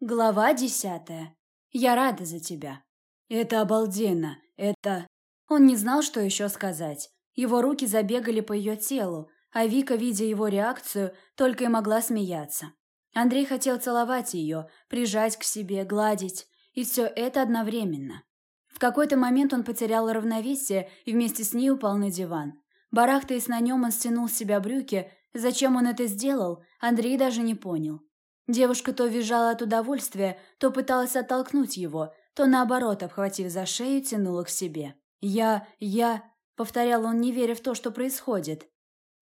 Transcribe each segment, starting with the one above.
Глава десятая. Я рада за тебя. Это обалденно. Это... Он не знал, что еще сказать. Его руки забегали по ее телу, а Вика, видя его реакцию, только и могла смеяться. Андрей хотел целовать ее, прижать к себе, гладить, и все это одновременно. В какой-то момент он потерял равновесие и вместе с ней упал на диван. Барахтаясь на нем, он стянул с себя брюки. Зачем он это сделал, Андрей даже не понял. Девушка то визжала от удовольствия, то пыталась оттолкнуть его, то наоборот, обхватив за шею, тянула к себе. «Я... я...» — повторял он, не веря в то, что происходит.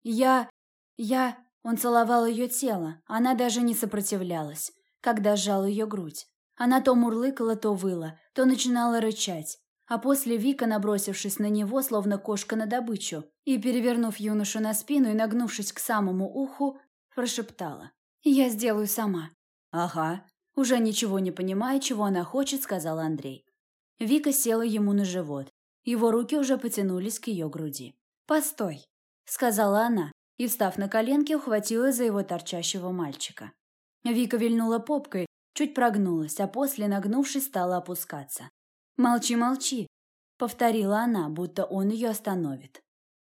«Я... я...» Он целовал ее тело, она даже не сопротивлялась, когда сжал ее грудь. Она то мурлыкала, то выла, то начинала рычать. А после Вика, набросившись на него, словно кошка на добычу, и, перевернув юношу на спину и нагнувшись к самому уху, прошептала. «Я сделаю сама». «Ага». Уже ничего не понимая, чего она хочет, сказал Андрей. Вика села ему на живот. Его руки уже потянулись к ее груди. «Постой», — сказала она, и, встав на коленки, ухватила за его торчащего мальчика. Вика вильнула попкой, чуть прогнулась, а после, нагнувшись, стала опускаться. «Молчи, молчи», — повторила она, будто он ее остановит.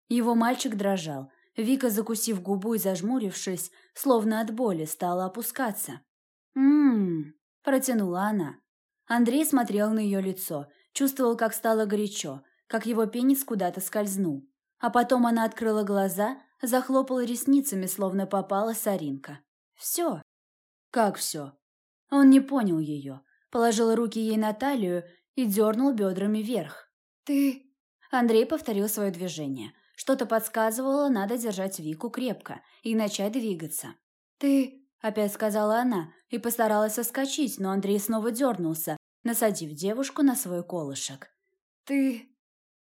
Его мальчик дрожал, Вика, закусив губу и зажмурившись, словно от боли, стала опускаться. «М-м-м», протянула она. Андрей смотрел на ее лицо, чувствовал, как стало горячо, как его пенис куда-то скользнул. А потом она открыла глаза, захлопала ресницами, словно попала соринка. «Все». «Как все?» Он не понял ее, положил руки ей на талию и дернул бедрами вверх. «Ты...» Андрей повторил свое движение. Что-то подсказывало, надо держать Вику крепко и начать двигаться. «Ты...» – опять сказала она и постаралась соскочить, но Андрей снова дернулся, насадив девушку на свой колышек. «Ты...»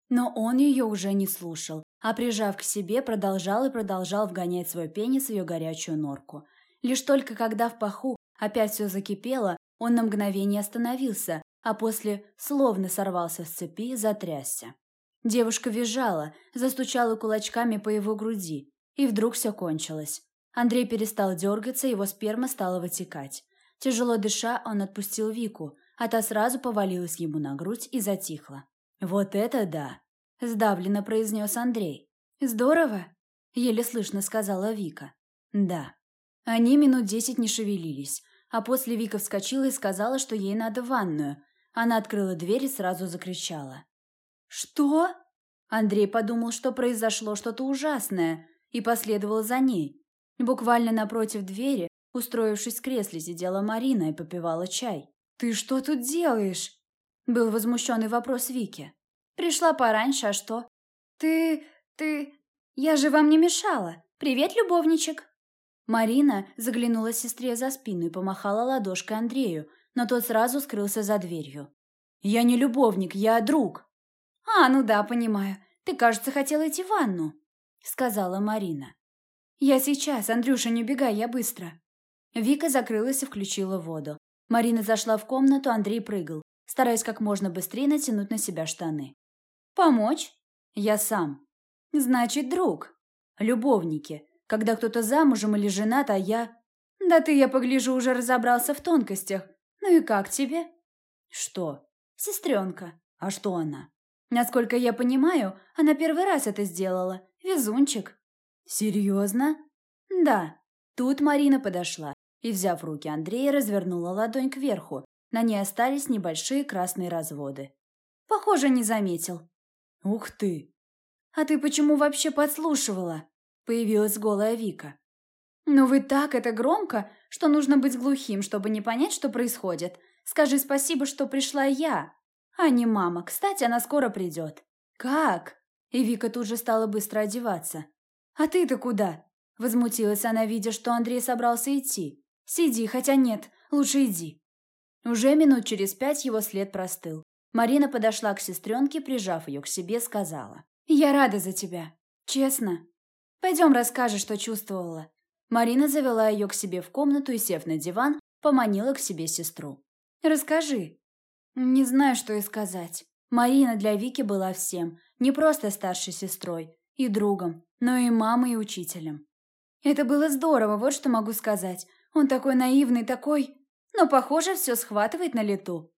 Но он ее уже не слушал, а прижав к себе, продолжал и продолжал вгонять свой пенис в ее горячую норку. Лишь только когда в паху опять все закипело, он на мгновение остановился, а после словно сорвался с цепи и затрясся. Девушка визжала, застучала кулачками по его груди. И вдруг все кончилось. Андрей перестал дергаться, его сперма стала вытекать. Тяжело дыша, он отпустил Вику, а та сразу повалилась ему на грудь и затихла. «Вот это да!» – сдавленно произнес Андрей. «Здорово!» – еле слышно сказала Вика. «Да». Они минут десять не шевелились, а после Вика вскочила и сказала, что ей надо в ванную. Она открыла дверь и сразу закричала. «Что?» Андрей подумал, что произошло что-то ужасное, и последовал за ней. Буквально напротив двери, устроившись в кресле, сидела Марина и попивала чай. «Ты что тут делаешь?» Был возмущенный вопрос Вики. «Пришла пораньше, а что?» «Ты... ты... Я же вам не мешала. Привет, любовничек!» Марина заглянула сестре за спину и помахала ладошкой Андрею, но тот сразу скрылся за дверью. «Я не любовник, я друг!» «А, ну да, понимаю. Ты, кажется, хотела идти в ванну», — сказала Марина. «Я сейчас, Андрюша, не убегай, я быстро». Вика закрылась и включила воду. Марина зашла в комнату, Андрей прыгал, стараясь как можно быстрее натянуть на себя штаны. «Помочь?» «Я сам». «Значит, друг». «Любовники. Когда кто-то замужем или женат, а я...» «Да ты, я погляжу, уже разобрался в тонкостях. Ну и как тебе?» «Что?» «Сестренка». «А что она?» Насколько я понимаю, она первый раз это сделала. Везунчик. Серьезно? Да. Тут Марина подошла и, взяв руки Андрея, развернула ладонь кверху. На ней остались небольшие красные разводы. Похоже, не заметил. Ух ты! А ты почему вообще подслушивала? Появилась голая Вика. Ну вы так это громко, что нужно быть глухим, чтобы не понять, что происходит. Скажи спасибо, что пришла я, а не мама. Кстати, она скоро придет. Как? И Вика тут же стала быстро одеваться. А ты-то куда? Возмутилась она, видя, что Андрей собрался идти. Сиди, хотя нет, лучше иди. Уже минут через пять его след простыл. Марина подошла к сестренке, прижав ее к себе, сказала. «Я рада за тебя. Честно. Пойдем расскажешь, что чувствовала». Марина завела ее к себе в комнату и, сев на диван, поманила к себе сестру. «Расскажи, не знаю, что и сказать. Марина для Вики была всем, не просто старшей сестрой и другом, но и мамой и учителем. Это было здорово, вот что могу сказать. Он такой наивный, такой... но, похоже, все схватывает на лету.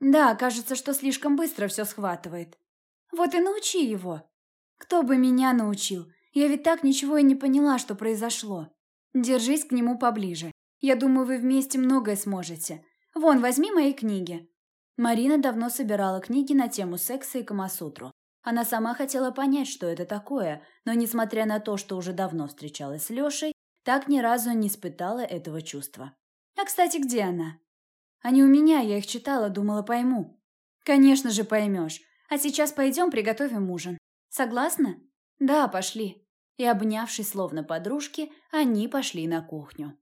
Да, кажется, что слишком быстро все схватывает. Вот и научи его. Кто бы меня научил? Я ведь так ничего и не поняла, что произошло. Держись к нему поближе. Я думаю, вы вместе многое сможете. Вон, возьми мои книги. Марина давно собирала книги на тему секса и Камасутру. Она сама хотела понять, что это такое, но, несмотря на то, что уже давно встречалась с Лешей, так ни разу не испытала этого чувства. А, кстати, где она? Они у меня, я их читала, думала, пойму. Конечно же поймешь. А сейчас пойдем приготовим ужин. Согласна? Да, пошли. И, обнявшись словно подружки, они пошли на кухню.